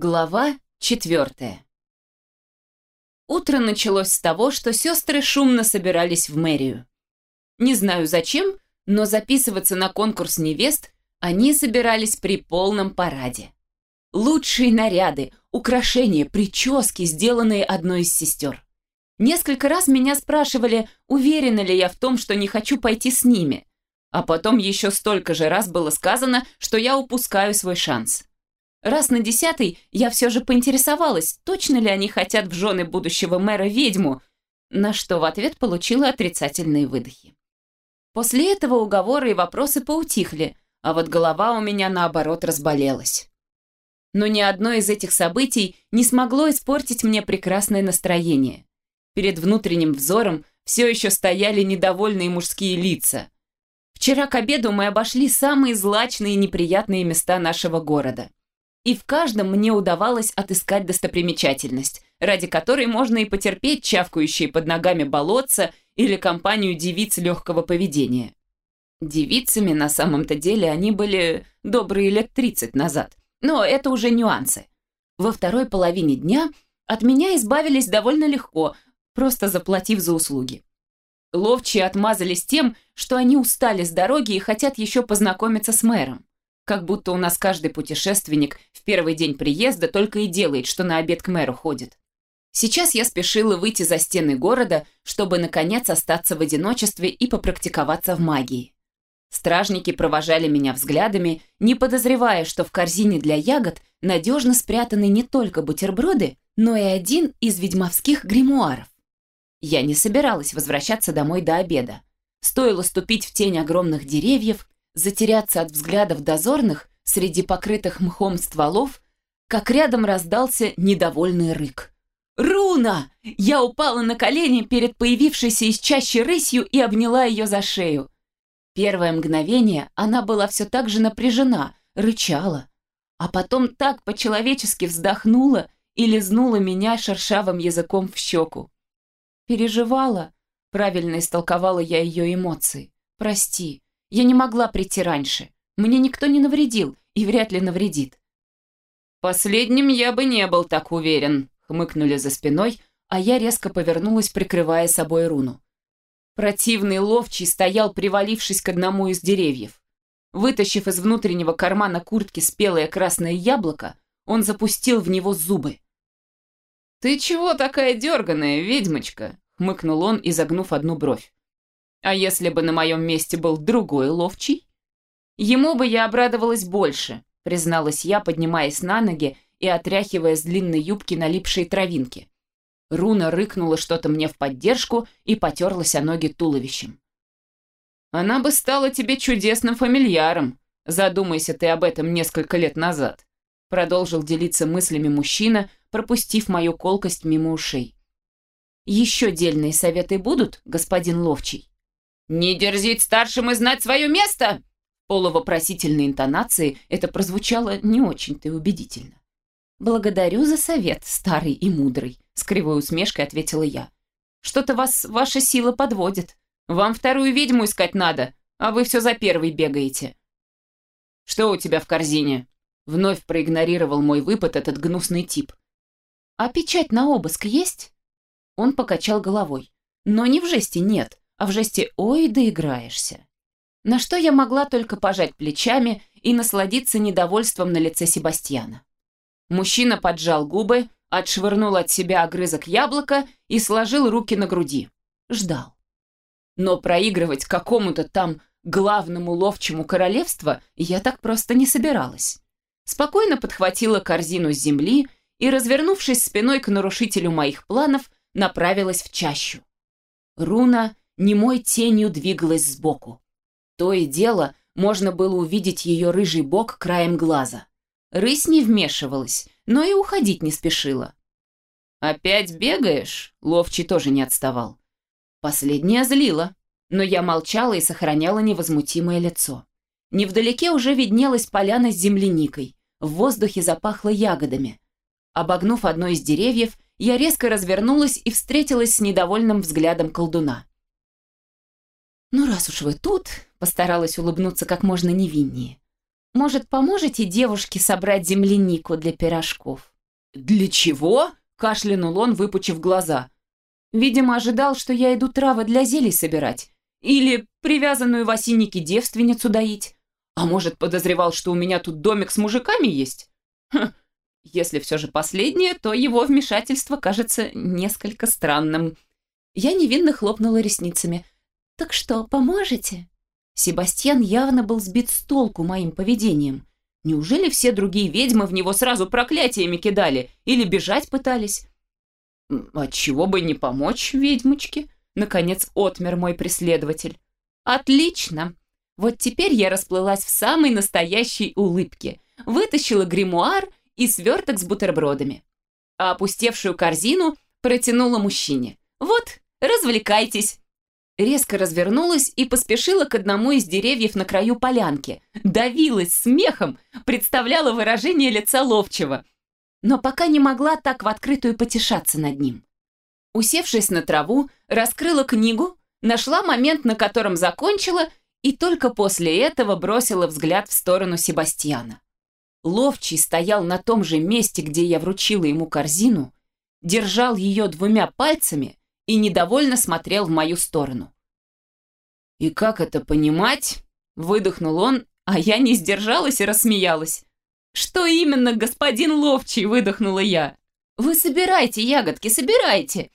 Глава четвертая. Утро началось с того, что сестры шумно собирались в мэрию. Не знаю зачем, но записываться на конкурс невест они собирались при полном параде. Лучшие наряды, украшения, прически, сделанные одной из сестер. Несколько раз меня спрашивали, уверена ли я в том, что не хочу пойти с ними. А потом еще столько же раз было сказано, что я упускаю свой шанс. Раз на десятый я все же поинтересовалась, точно ли они хотят в жены будущего мэра ведьму, на что в ответ получила отрицательные выдохи. После этого уговоры и вопросы поутихли, а вот голова у меня наоборот разболелась. Но ни одно из этих событий не смогло испортить мне прекрасное настроение. Перед внутренним взором все еще стояли недовольные мужские лица. Вчера к обеду мы обошли самые злачные и неприятные места нашего города и в каждом мне удавалось отыскать достопримечательность, ради которой можно и потерпеть чавкающие под ногами болотца или компанию девиц легкого поведения. Девицами на самом-то деле они были добрые лет 30 назад, но это уже нюансы. Во второй половине дня от меня избавились довольно легко, просто заплатив за услуги. Ловчие отмазались тем, что они устали с дороги и хотят еще познакомиться с мэром. Как будто у нас каждый путешественник в первый день приезда только и делает, что на обед к мэру ходит. Сейчас я спешила выйти за стены города, чтобы, наконец, остаться в одиночестве и попрактиковаться в магии. Стражники провожали меня взглядами, не подозревая, что в корзине для ягод надежно спрятаны не только бутерброды, но и один из ведьмовских гримуаров. Я не собиралась возвращаться домой до обеда. Стоило ступить в тень огромных деревьев, затеряться от взглядов дозорных среди покрытых мхом стволов, как рядом раздался недовольный рык. «Руна!» Я упала на колени перед появившейся из чащи рысью и обняла ее за шею. Первое мгновение она была все так же напряжена, рычала, а потом так по-человечески вздохнула и лизнула меня шершавым языком в щеку. «Переживала», — правильно истолковала я ее эмоции. «Прости, я не могла прийти раньше. Мне никто не навредил и вряд ли навредит. «Последним я бы не был так уверен», — хмыкнули за спиной, а я резко повернулась, прикрывая собой руну. Противный ловчий стоял, привалившись к одному из деревьев. Вытащив из внутреннего кармана куртки спелое красное яблоко, он запустил в него зубы. «Ты чего такая дерганая, ведьмочка?» — хмыкнул он, изогнув одну бровь. А если бы на моем месте был другой ловчий? Ему бы я обрадовалась больше, призналась я, поднимаясь на ноги и отряхивая с длинной юбки налипшие травинки. Руна рыкнула что-то мне в поддержку и потерлась о ноги туловищем. «Она бы стала тебе чудесным фамильяром, задумайся ты об этом несколько лет назад», продолжил делиться мыслями мужчина, пропустив мою колкость мимо ушей. «Еще дельные советы будут, господин Ловчий?» «Не дерзить старшим и знать свое место!» Полувопросительной интонации это прозвучало не очень-то убедительно. «Благодарю за совет, старый и мудрый», — с кривой усмешкой ответила я. «Что-то вас ваша сила подводит. Вам вторую ведьму искать надо, а вы все за первой бегаете». «Что у тебя в корзине?» Вновь проигнорировал мой выпад этот гнусный тип. «А печать на обыск есть?» Он покачал головой. «Но не в жесте нет а в жесте «Ой, доиграешься». На что я могла только пожать плечами и насладиться недовольством на лице Себастьяна. Мужчина поджал губы, отшвырнул от себя огрызок яблока и сложил руки на груди. Ждал. Но проигрывать какому-то там главному ловчему королевства я так просто не собиралась. Спокойно подхватила корзину с земли и, развернувшись спиной к нарушителю моих планов, направилась в чащу. Руна немой тенью двигалась сбоку. То и дело можно было увидеть ее рыжий бок краем глаза. Рысь не вмешивалась, но и уходить не спешила. «Опять бегаешь?» — Ловчий тоже не отставал. Последняя злила, но я молчала и сохраняла невозмутимое лицо. Невдалеке уже виднелась поляна с земляникой, в воздухе запахло ягодами. Обогнув одно из деревьев, я резко развернулась и встретилась с недовольным взглядом колдуна. «Ну, раз уж вы тут», — постаралась улыбнуться как можно невиннее. Может, поможете девушке собрать землянику для пирожков?» «Для чего?» – кашлянул он, выпучив глаза. Видимо, ожидал, что я иду травы для зелий собирать. Или привязанную в осиннике девственницу доить. А может, подозревал, что у меня тут домик с мужиками есть? Хм, если все же последнее, то его вмешательство кажется несколько странным. Я невинно хлопнула ресницами. «Так что, поможете?» Себастьян явно был сбит с толку моим поведением. Неужели все другие ведьмы в него сразу проклятиями кидали или бежать пытались? «Отчего бы не помочь ведьмочке?» Наконец отмер мой преследователь. «Отлично! Вот теперь я расплылась в самой настоящей улыбке, вытащила гримуар и сверток с бутербродами. А опустевшую корзину протянула мужчине. «Вот, развлекайтесь!» Резко развернулась и поспешила к одному из деревьев на краю полянки. Давилась смехом, представляла выражение лица ловчего. Но пока не могла так в открытую потешаться над ним. Усевшись на траву, раскрыла книгу, нашла момент, на котором закончила, и только после этого бросила взгляд в сторону Себастьяна. Ловчий стоял на том же месте, где я вручила ему корзину, держал ее двумя пальцами и недовольно смотрел в мою сторону. «И как это понимать?» – выдохнул он, а я не сдержалась и рассмеялась. «Что именно, господин Ловчий?» – выдохнула я. «Вы собирайте ягодки, собирайте!»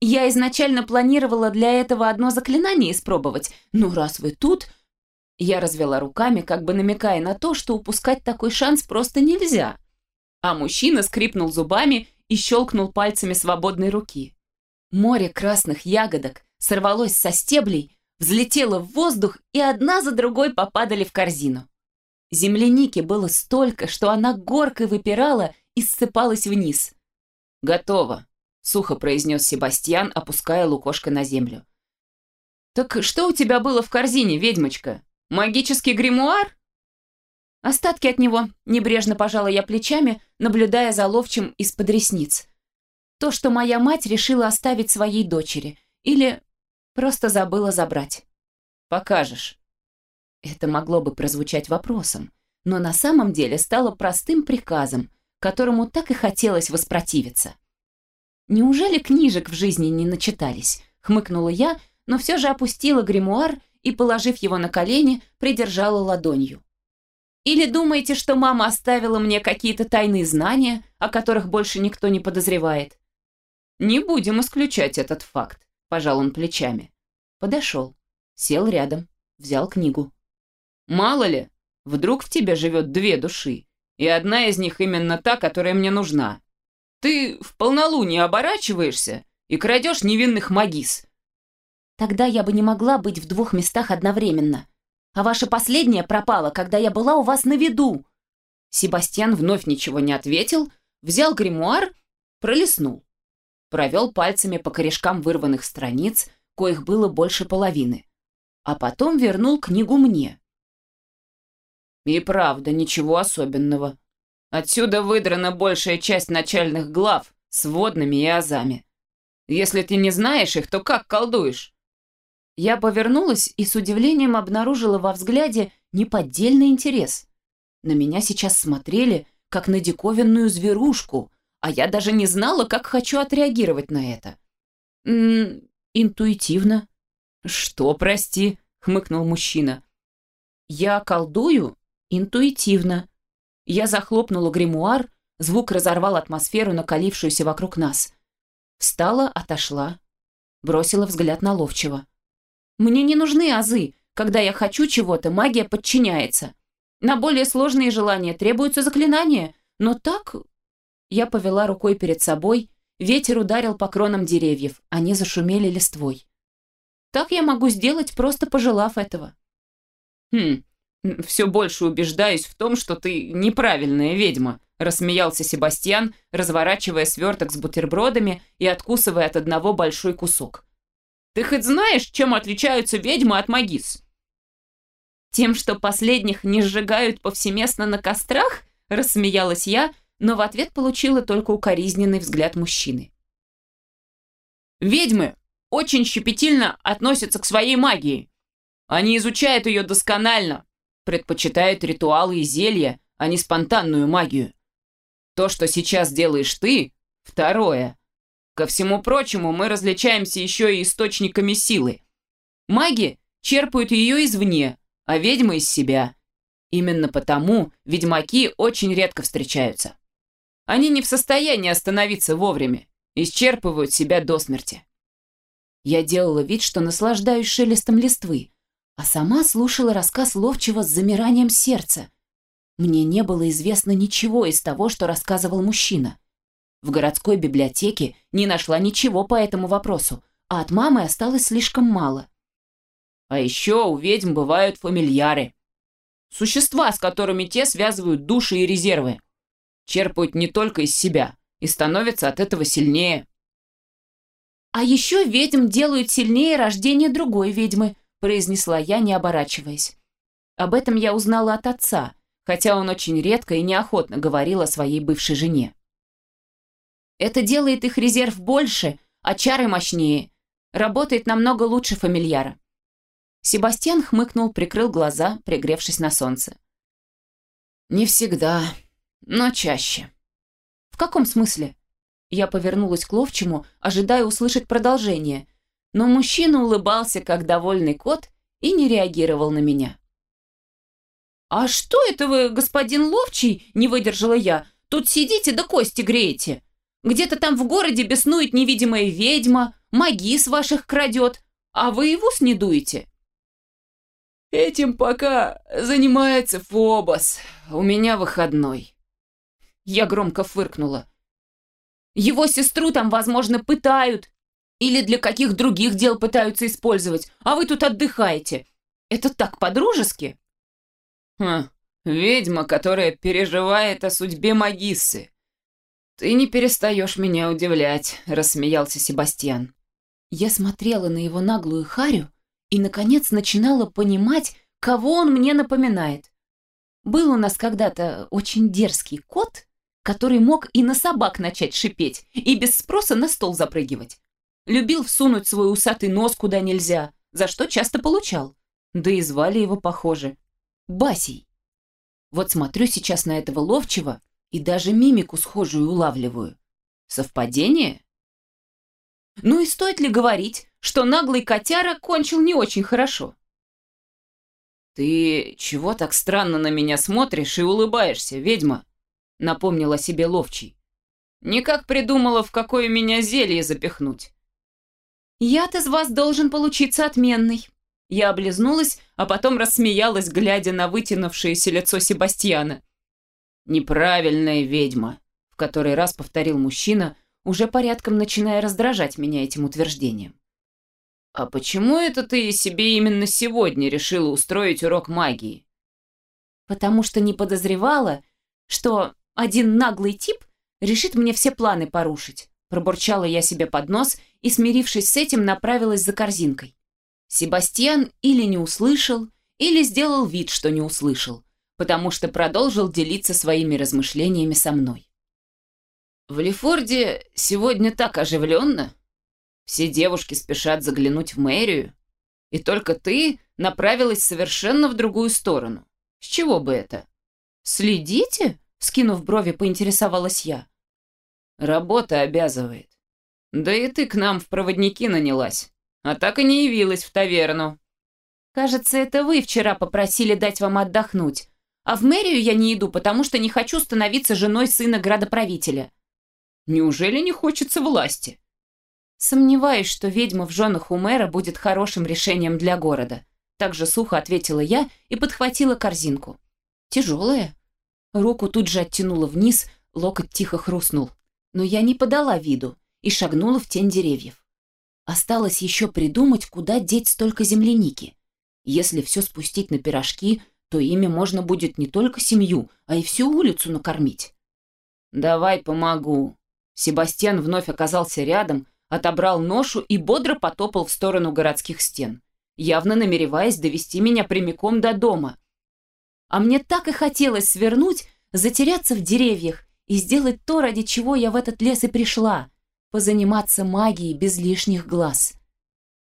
Я изначально планировала для этого одно заклинание испробовать, но раз вы тут, я развела руками, как бы намекая на то, что упускать такой шанс просто нельзя. А мужчина скрипнул зубами и щелкнул пальцами свободной руки. Море красных ягодок сорвалось со стеблей, взлетело в воздух и одна за другой попадали в корзину. Земляники было столько, что она горкой выпирала и ссыпалась вниз. «Готово», — сухо произнес Себастьян, опуская лукошко на землю. «Так что у тебя было в корзине, ведьмочка?» Магический гримуар? Остатки от него, небрежно пожала я плечами, наблюдая за ловчим из-под ресниц. То, что моя мать решила оставить своей дочери. Или просто забыла забрать. Покажешь. Это могло бы прозвучать вопросом, но на самом деле стало простым приказом, которому так и хотелось воспротивиться. «Неужели книжек в жизни не начитались?» — хмыкнула я, но все же опустила гримуар и, положив его на колени, придержала ладонью. «Или думаете, что мама оставила мне какие-то тайные знания, о которых больше никто не подозревает?» «Не будем исключать этот факт», – пожал он плечами. Подошел, сел рядом, взял книгу. «Мало ли, вдруг в тебе живет две души, и одна из них именно та, которая мне нужна. Ты в полнолуние оборачиваешься и крадешь невинных магис, Тогда я бы не могла быть в двух местах одновременно. А ваша последняя пропала, когда я была у вас на виду». Себастьян вновь ничего не ответил, взял гримуар, пролистнул. Провел пальцами по корешкам вырванных страниц, коих было больше половины. А потом вернул книгу мне. И правда, ничего особенного. Отсюда выдрана большая часть начальных глав с водными и азами. Если ты не знаешь их, то как колдуешь? Я повернулась и с удивлением обнаружила во взгляде неподдельный интерес. На меня сейчас смотрели, как на диковинную зверушку, а я даже не знала, как хочу отреагировать на это. «М -м, интуитивно». «Что, прости?» — хмыкнул мужчина. «Я колдую интуитивно». Я захлопнула гримуар, звук разорвал атмосферу, накалившуюся вокруг нас. Встала, отошла, бросила взгляд на ловчего. Мне не нужны азы. Когда я хочу чего-то, магия подчиняется. На более сложные желания требуются заклинания. Но так... Я повела рукой перед собой, ветер ударил по кронам деревьев, они зашумели листвой. Так я могу сделать, просто пожелав этого. Хм, все больше убеждаюсь в том, что ты неправильная ведьма, рассмеялся Себастьян, разворачивая сверток с бутербродами и откусывая от одного большой кусок. Ты хоть знаешь, чем отличаются ведьмы от магис?» «Тем, что последних не сжигают повсеместно на кострах?» – рассмеялась я, но в ответ получила только укоризненный взгляд мужчины. «Ведьмы очень щепетильно относятся к своей магии. Они изучают ее досконально, предпочитают ритуалы и зелья, а не спонтанную магию. То, что сейчас делаешь ты, второе. Ко всему прочему, мы различаемся еще и источниками силы. Маги черпают ее извне, а ведьмы из себя. Именно потому ведьмаки очень редко встречаются. Они не в состоянии остановиться вовремя, исчерпывают себя до смерти. Я делала вид, что наслаждаюсь шелестом листвы, а сама слушала рассказ Ловчего с замиранием сердца. Мне не было известно ничего из того, что рассказывал мужчина. В городской библиотеке не нашла ничего по этому вопросу, а от мамы осталось слишком мало. А еще у ведьм бывают фамильяры. Существа, с которыми те связывают души и резервы. Черпают не только из себя и становятся от этого сильнее. «А еще ведьм делают сильнее рождение другой ведьмы», произнесла я, не оборачиваясь. Об этом я узнала от отца, хотя он очень редко и неохотно говорил о своей бывшей жене. Это делает их резерв больше, а чары мощнее. Работает намного лучше фамильяра. Себастьян хмыкнул, прикрыл глаза, пригревшись на солнце. «Не всегда, но чаще». «В каком смысле?» Я повернулась к ловчему, ожидая услышать продолжение, но мужчина улыбался, как довольный кот, и не реагировал на меня. «А что это вы, господин Ловчий?» – не выдержала я. «Тут сидите да кости греете. Где-то там в городе беснует невидимая ведьма, магис ваших крадет, а вы его снедуете». «Этим пока занимается Фобос. У меня выходной». Я громко фыркнула. «Его сестру там, возможно, пытают, или для каких других дел пытаются использовать, а вы тут отдыхаете. Это так по-дружески?» «Хм, ведьма, которая переживает о судьбе Магиссы. Ты не перестаешь меня удивлять», — рассмеялся Себастьян. Я смотрела на его наглую харю и, наконец, начинала понимать, кого он мне напоминает. Был у нас когда-то очень дерзкий кот, который мог и на собак начать шипеть, и без спроса на стол запрыгивать. Любил всунуть свой усатый нос куда нельзя, за что часто получал. Да и звали его похоже. Басей. Вот смотрю сейчас на этого ловчего и даже мимику схожую улавливаю. Совпадение? Ну и стоит ли говорить, что наглый котяра кончил не очень хорошо? «Ты чего так странно на меня смотришь и улыбаешься, ведьма?» Напомнила себе ловчий. «Никак придумала, в какое меня зелье запихнуть. «Яд из вас должен получиться отменный». Я облизнулась, а потом рассмеялась, глядя на вытянувшееся лицо Себастьяна. «Неправильная ведьма», — в который раз повторил мужчина, уже порядком начиная раздражать меня этим утверждением. «А почему это ты себе именно сегодня решила устроить урок магии?» «Потому что не подозревала, что один наглый тип решит мне все планы порушить. Пробурчала я себе под нос и, смирившись с этим, направилась за корзинкой. Себастьян или не услышал, или сделал вид, что не услышал, потому что продолжил делиться своими размышлениями со мной. «В Лефорде сегодня так оживленно. Все девушки спешат заглянуть в мэрию, и только ты направилась совершенно в другую сторону. С чего бы это?» «Следите?» — скинув брови, поинтересовалась я. Работа обязывает. Да и ты к нам в проводники нанялась, а так и не явилась в таверну. Кажется, это вы вчера попросили дать вам отдохнуть, а в мэрию я не иду, потому что не хочу становиться женой сына градоправителя. Неужели не хочется власти? Сомневаюсь, что ведьма в женах у мэра будет хорошим решением для города. Так же сухо ответила я и подхватила корзинку. Тяжелая. Руку тут же оттянула вниз, локоть тихо хрустнул но я не подала виду и шагнула в тень деревьев. Осталось еще придумать, куда деть столько земляники. Если все спустить на пирожки, то ими можно будет не только семью, а и всю улицу накормить. «Давай помогу». Себастьян вновь оказался рядом, отобрал ношу и бодро потопал в сторону городских стен, явно намереваясь довести меня прямиком до дома. А мне так и хотелось свернуть, затеряться в деревьях и сделать то, ради чего я в этот лес и пришла, позаниматься магией без лишних глаз.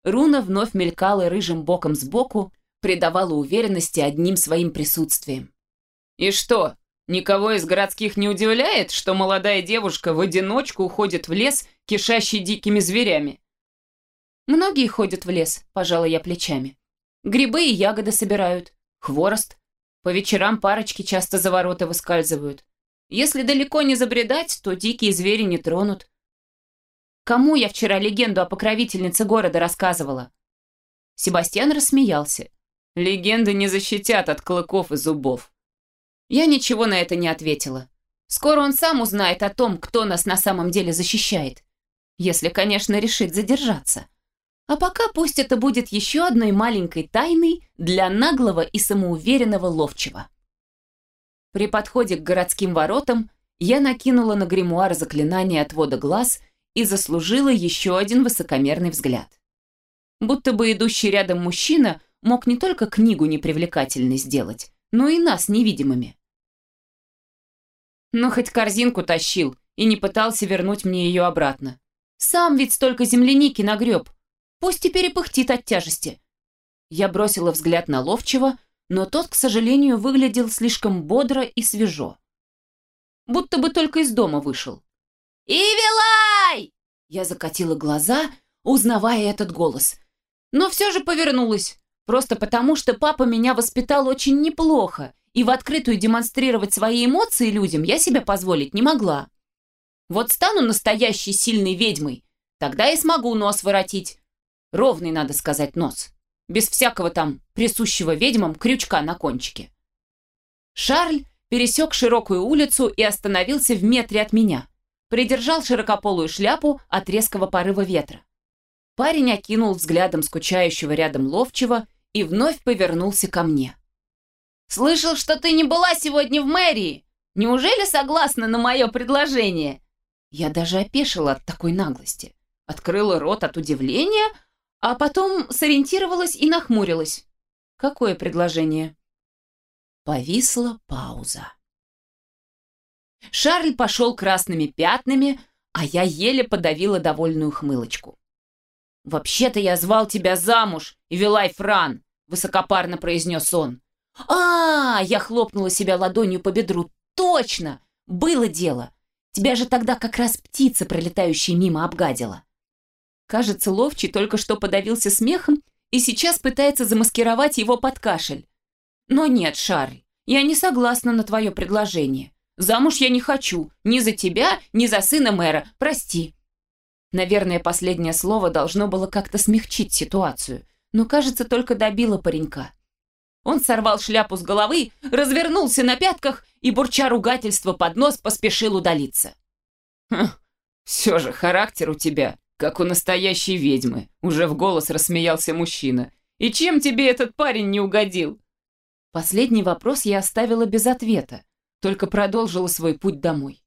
Руна вновь мелькала рыжим боком сбоку, придавала уверенности одним своим присутствием. «И что, никого из городских не удивляет, что молодая девушка в одиночку уходит в лес, кишащий дикими зверями?» «Многие ходят в лес», – пожала я плечами. «Грибы и ягоды собирают, хворост. По вечерам парочки часто за ворота выскальзывают. Если далеко не забредать, то дикие звери не тронут. Кому я вчера легенду о покровительнице города рассказывала?» Себастьян рассмеялся. «Легенды не защитят от клыков и зубов». Я ничего на это не ответила. Скоро он сам узнает о том, кто нас на самом деле защищает. Если, конечно, решит задержаться. А пока пусть это будет еще одной маленькой тайной для наглого и самоуверенного ловчего. При подходе к городским воротам я накинула на гримуар заклинание отвода глаз и заслужила еще один высокомерный взгляд. Будто бы идущий рядом мужчина мог не только книгу непривлекательной сделать, но и нас невидимыми. Но хоть корзинку тащил и не пытался вернуть мне ее обратно. Сам ведь столько земляники нагреб, Пусть теперь и пыхтит от тяжести. Я бросила взгляд на ловчего, но тот, к сожалению, выглядел слишком бодро и свежо. Будто бы только из дома вышел. «Ивилай!» Я закатила глаза, узнавая этот голос. Но все же повернулась. Просто потому, что папа меня воспитал очень неплохо, и в открытую демонстрировать свои эмоции людям я себе позволить не могла. Вот стану настоящей сильной ведьмой, тогда и смогу нос воротить, Ровный, надо сказать, нос. Без всякого там присущего ведьмам крючка на кончике. Шарль пересек широкую улицу и остановился в метре от меня. Придержал широкополую шляпу от резкого порыва ветра. Парень окинул взглядом скучающего рядом ловчего и вновь повернулся ко мне. «Слышал, что ты не была сегодня в мэрии. Неужели согласна на мое предложение?» Я даже опешила от такой наглости. Открыла рот от удивления, а потом сориентировалась и нахмурилась. Какое предложение? Повисла пауза. Шарль пошел красными пятнами, а я еле подавила довольную хмылочку. «Вообще-то я звал тебя замуж, Вилай Фран», — высокопарно произнес он. а, -а, -а Я хлопнула себя ладонью по бедру. «Точно! Было дело! Тебя же тогда как раз птица, пролетающая мимо, обгадила». Кажется, Ловчий только что подавился смехом и сейчас пытается замаскировать его под кашель. Но нет, Шарль, я не согласна на твое предложение. Замуж я не хочу, ни за тебя, ни за сына мэра, прости. Наверное, последнее слово должно было как-то смягчить ситуацию, но, кажется, только добило паренька. Он сорвал шляпу с головы, развернулся на пятках и, бурча ругательство под нос, поспешил удалиться. «Хм, все же характер у тебя «Как у настоящей ведьмы», — уже в голос рассмеялся мужчина. «И чем тебе этот парень не угодил?» Последний вопрос я оставила без ответа, только продолжила свой путь домой.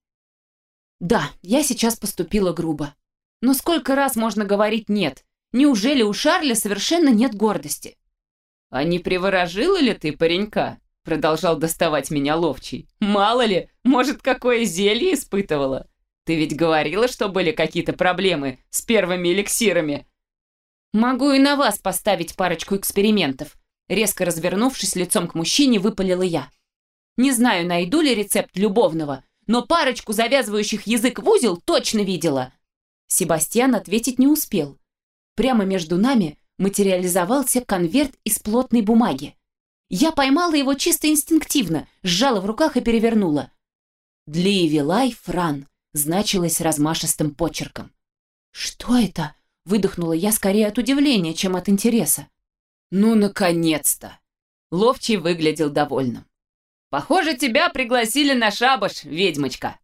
Да, я сейчас поступила грубо. Но сколько раз можно говорить «нет»? Неужели у Шарля совершенно нет гордости? «А не приворожила ли ты паренька?» Продолжал доставать меня ловчий. «Мало ли, может, какое зелье испытывала?» Ты ведь говорила, что были какие-то проблемы с первыми эликсирами. Могу и на вас поставить парочку экспериментов. Резко развернувшись лицом к мужчине, выпалила я. Не знаю, найду ли рецепт любовного, но парочку завязывающих язык в узел точно видела. Себастьян ответить не успел. Прямо между нами материализовался конверт из плотной бумаги. Я поймала его чисто инстинктивно, сжала в руках и перевернула. Для Ивилай Фран значилось размашистым почерком. «Что это?» — выдохнула я скорее от удивления, чем от интереса. «Ну, наконец-то!» Ловчий выглядел довольным. «Похоже, тебя пригласили на шабаш, ведьмочка!»